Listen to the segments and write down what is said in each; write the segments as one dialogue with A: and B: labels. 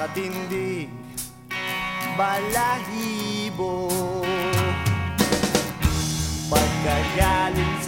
A: katindi balahibo. Pagkagaling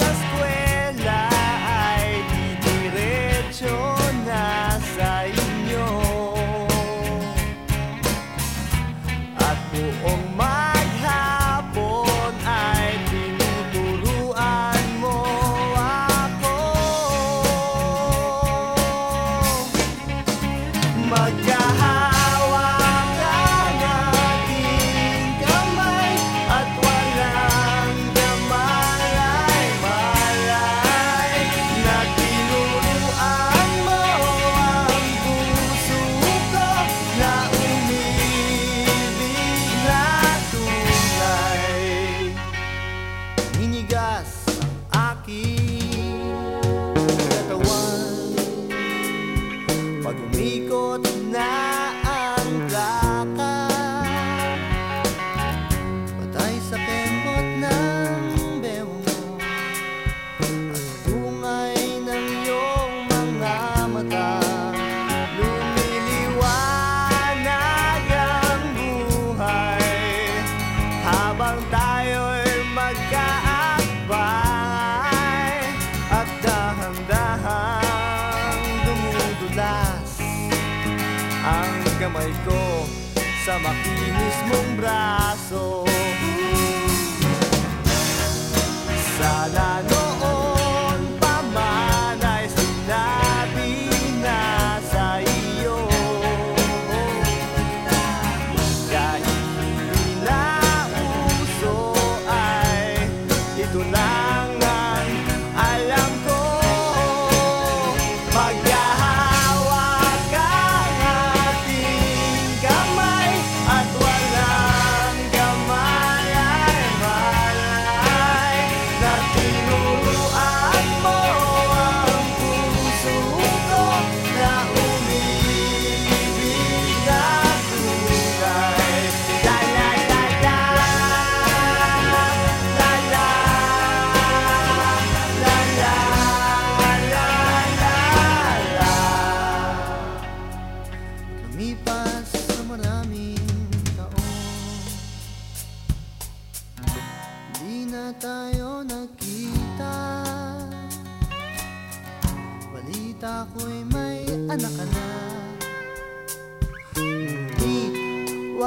A: llama aquí mismo un brazo.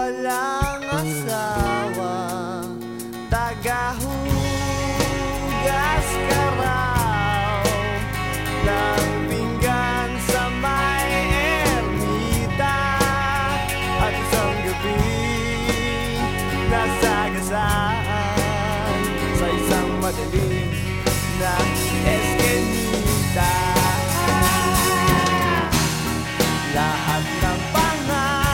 A: walang asawa. Tagahugas ka raw ng pinggan sa may ermita. At isang gabi nasagasaan sa isang madaling na eskenita. Lahat ng pangalan